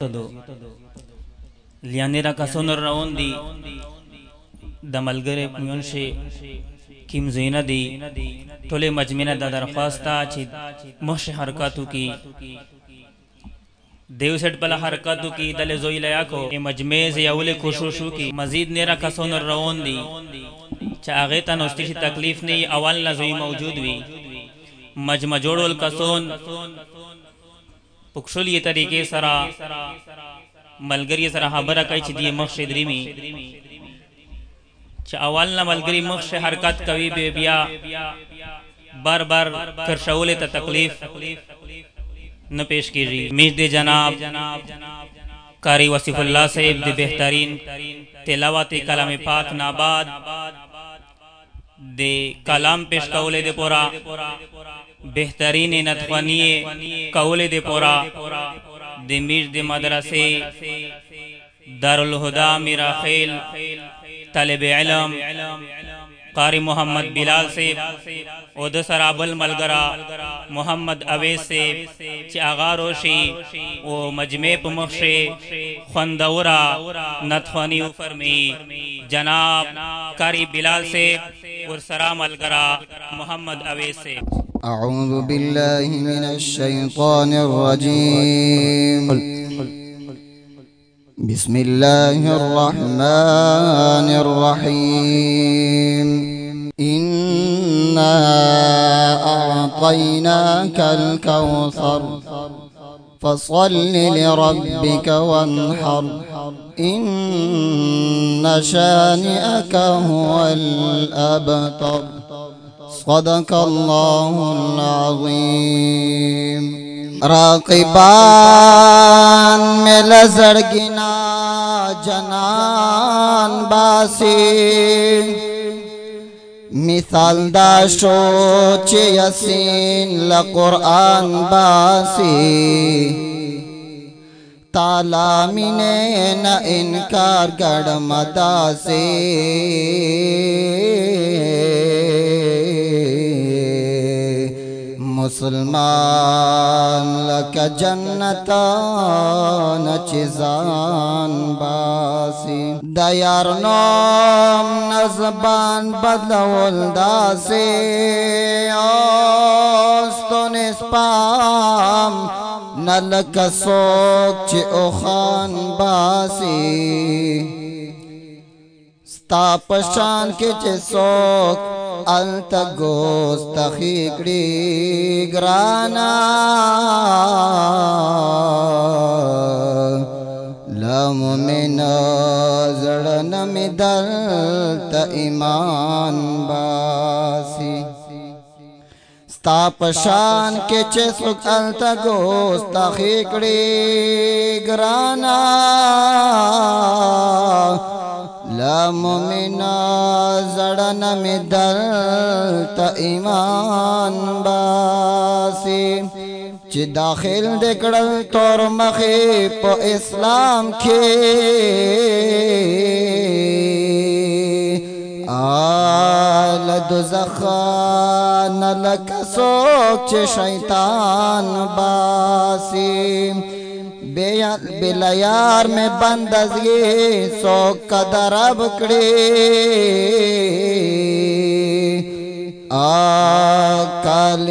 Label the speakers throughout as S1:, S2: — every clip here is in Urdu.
S1: دو لیانی را کسون روان دی د ملګری میون شي کیم زینه دی ټوله مجمنه د درخواستا چې مخش حرکاتو کی دیو سٹ پلا حرکاتو کی دل زوی لیا کو ای مجمع زی کوششو کی مزید نیرا کسون روان دی چا آغی تا نوستیش تکلیف نی اول نزوی موجود وی مجمع جوڑول کسون پکشل طریقے سرا ملگری سرا حبرہ کئی چی دیئے مخش دریمی۔ چا اولنا ملگری مخش حرکت کوي بے بیا، بار بار کرشول تا تکلیف نہ پیش کیجی۔ میش دے جناب کاری وصف اللہ صاحب دے بہترین تلاوات کلام پاک ناباد دے کلام پیش کولے دے پورا۔ بہترین نتخوانی کولے دے پورا، دے میش دے مدرسے، دارالہدا، میرا خیل، طالب علم، قاری محمد بلال سے او د سرابل ملگرا محمد اویس سے چی آغا روشی او مجمع پا مخشی خوندورا نتخوانی فرمی۔ جناب قاری بلال سے اور سرا ملگرا محمد اویس سے
S2: أعوذ بالله من الشيطان الرجيم. بسم الله الرحمن الرحيم. إنا أعطيناك الكوثر. فصل لربك وانحر. إن شانئك هو الأبتر. صدق الله العظيم. راقبان میں لزرگنا جنان باسی مثال دا شو چی یسین لقرآن باسی تالا مینے نہ انکار گڑ مداسی مسلمان، لک جنتان، چیزان باسی۔ دیار نوم نزبان بدلول داسی۔ آستو نسپام نلک سوک چی اخان باسی۔ ستا پشان کے چی سوک التا گوست خیکڑی گرانا لمن زڑن می دلتا ایمان باسی ستا پشان کے چسک التا گوست خیکڑی گرانا لمنا زڑن می دلتا ایمان باسی۔ چی داخل دکڑل تور مخی پا اسلام کی۔ آل دوزخان لکسوک چی شیطان باسی۔ بلا یار میں بند از یہ سوک کا درب کڑی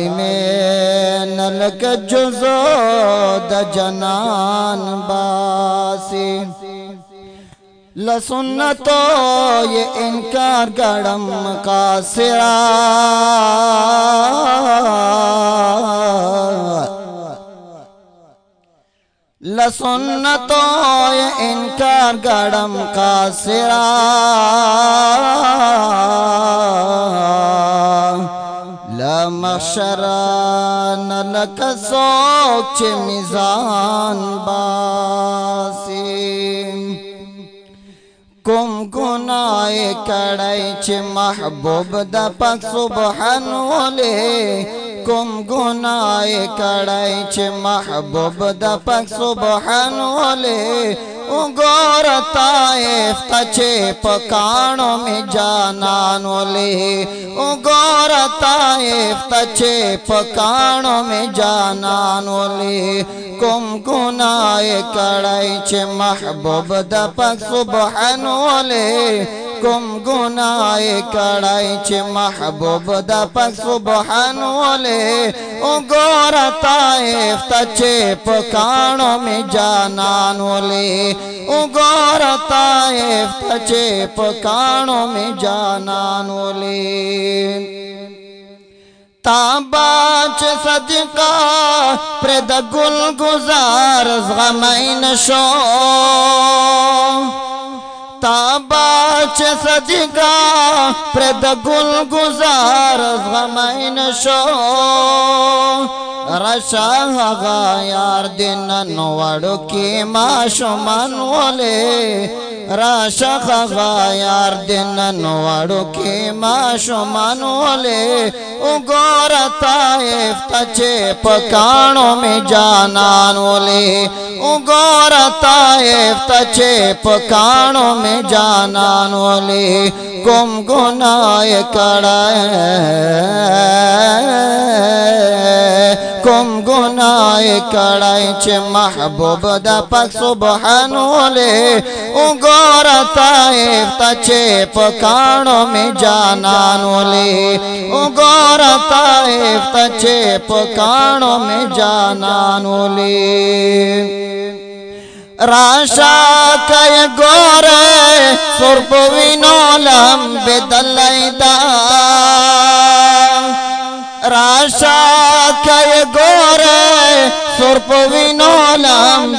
S2: میں نلک جزو دا جنان باسی۔ لسنتو یہ انکار گڑم کا سرا۔ لسنتو یہ انکار گڑم کا سرا۔ لمخشران لک سوک چی میزان باسی۔ کم گناہ کڑائی چی محبوب دا پاک سبحان ولے کم گناہ کڑائی چھ محبوب دا پاک سبحان والے وګور طائف ته چې پکانو می جانان ولې وګور طائف ته چې پکانو می جانان ولې کوم ګناي کړای چې محبوب د پاک سبحان ولې کوم ګناي کړای چې محبوب د پاک سبحان ولې او ګور طائف ته چې پکانو می جانان ولې او ګور طائف ته چې پکانو جانان ولی تاباچ صدقہ پرد گل گزار زغمین شو تابا چې صدقه پر د گزار غمین شو. رشا هغه یار دین نو کی ما شومان ولې راشا هغه یار دین نو وړو کې ما شومان ولې وګور طائف ته چې پکانو می جانان ولې وګور طائف ته چې پکانو می جانان ولې کوم ګناه کړه کوم ګناه کړای چې محبوب د پاک سبحان ولې وګور طائف ته چې پکانو می جانان ولې وګور طائف ته چې پکانو می جانان راشا کای ګوره سرپ وینو لم بدلایدا راشا کای ګوره سرپ وینو لم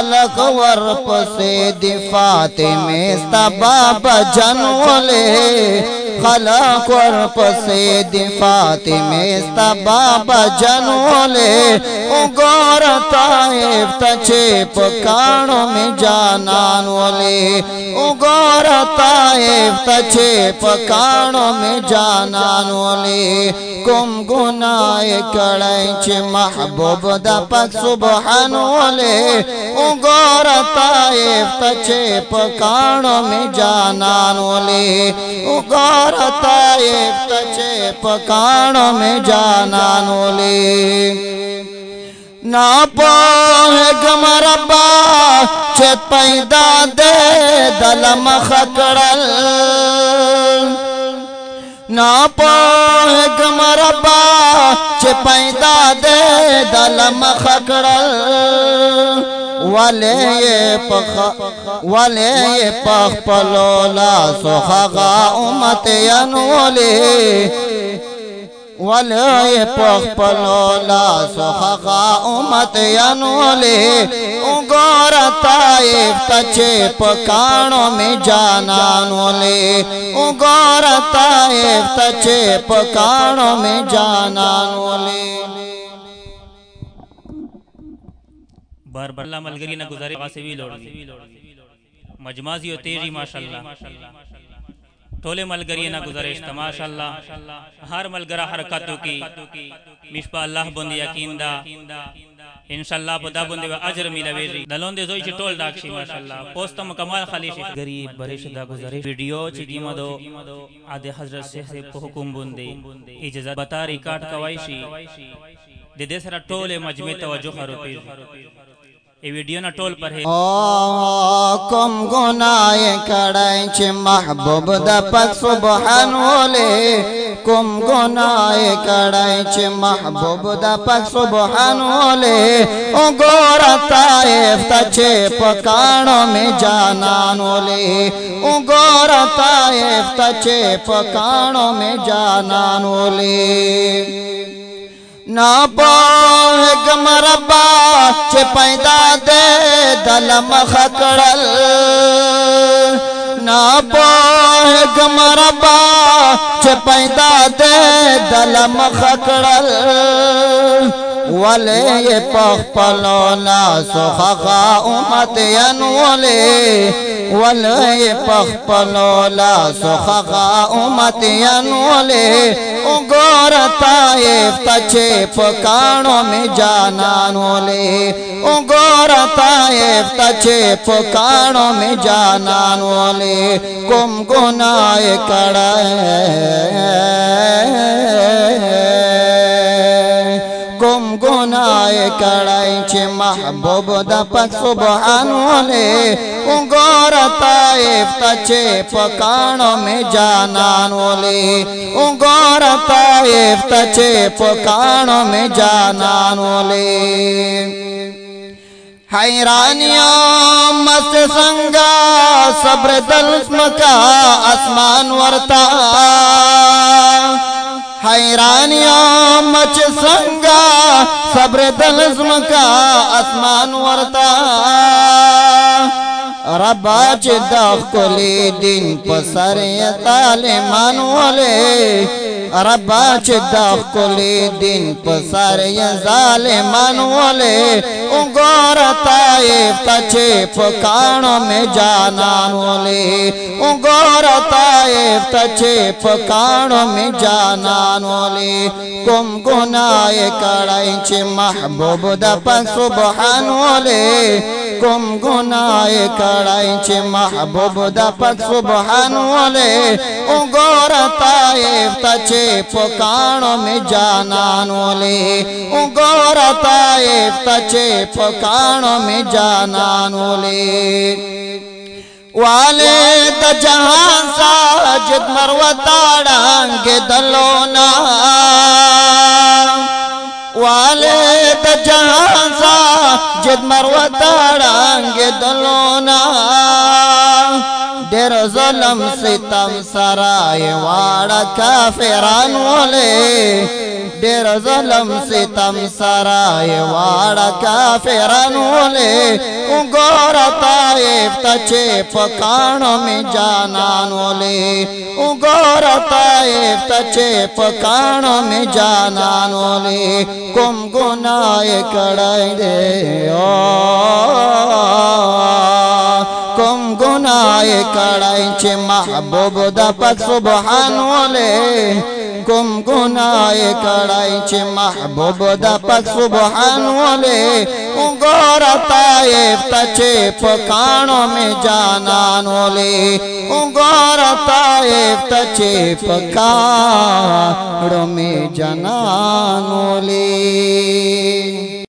S2: خلق ور پسې دی فاطمه ستا بابا خلق ور پسې دی فاطمه ستا بابا جنولې وګور طائف ته چې پکانو می جانان ولې وګور طائف ته چې پکانو می جانان ولې کوم ګناه کړای چې محبوب د پاک سبحان ولې وګور طائف ته چې پکانو می جانان ولې وګور طائف ته چې پکانو می جانان ولې نا پوه گم ربا چې پیدا دے دل مخ کړل نا پوه گم ربا چې پیدا دے دل مخ کړل ولې پخ ولې پخ پلولا سوخغا امت ینولې ولې پخ پلولا سوخغا امت ینولې وګور طائف ته پکانو می جانان ولې وګور طائف ته پکانو می جانان ولې
S1: بار بار اللہ ملگری نہ گزارے غاسے بھی لوڑ مجمازی و تیزی، ماشاءاللہ۔ ٹولے ملگری نہ گزارش ماشاءاللہ۔ ہر ملگرہ حرکاتو کی۔ مشپا اللہ بند یقین دا۔ انشاءاللہ پدا بند و عجر اجر ملویجی دلون دے زوی چی ٹول ڈاکشی ماشاءاللہ۔ پوستا مکمال خالیشی گریب برش دا گزارش۔ ویڈیو چی دیما دو آدھے حضرت سے سے حکم بندے اجازت بتا ریکارڈ کوائشی دے دے سرا ٹولے مجمع توجہ خرو پیش ای ویڈیو نا ټول پر ہے۔
S2: کوم ګناي کړای چې محبوب د پاک سبحان ولې کوم ګناي کړای چې محبوب د پاک سبحان ولې او ګور طائف ته چې پکانو می جانان ولې او ګور طائف ته چې پکانو می جانان ولې نا پوه گم چې پیدا دے دل مخ کړل نا پوه گم چې پیدا دے دل مخ کړل ولے پخ پلولا سخخا امت ینولے ولے پخ پلولا سخخا امت ینولے گور تائف تچے پکانو میں جانانولے گور تائف تچے پکانو میں جانانولے کم گنائے کڑائے۔ کم گنائے کڑائی چھ محبوب دا پک سبحان والے انگور تائف تچے پکانو میں جانان والے۔ انگور تائف تچے پکانو میں جانان والے۔ حیرانیاں مست سنگا، صبر دلسم کا اسمان ورتا۔ حیرانیا مچ سنگا، صبر دلزم کا اسمان ورتا۔ ربا چی دخ کلی، دین پسر طالمان والے۔ ربا چ دخ کلی دن پسر ظالمان والے انگور طائف تچے پکانو میں جانان والے۔ انگور طائف تچے پکانو میں جانان والے۔ کم گنائے کڑائی چھ محبوب دا پک سبحان والے۔ کم گنائے کڑائی چھ محبوب دا پک سبحان والے۔ انگور طائف تچے پکانو میں جانان والے انگور طائف تچے پکانو میں جانان والے والے دا جہان ساجد مروتا ڈانگ دلونا۔ والے دا جہان ساجد مروتا ڈانگ دلونا۔ دیر ظلم ستم سرائے واڑا کافران والے۔ دیر ظلم ستم سرائے واڑا کافران والے۔ انگور طائف تچے پکانو میں جانان والے۔ انگور طائف تچے پکانو میں جانان والے۔ کم گنائے کڑائی دے۔ کم گنائے کڑائی چھ محبوب دا پک سبحان والے کم گنائے کڑائی چھ محبوب دا پک سبحان والے انگور طائف تچے پکانو میں جانان والے انگور طائف تچے پکانو میں جانان والے